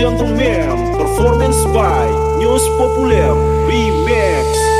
gentlemen, performance by News Popular Remix.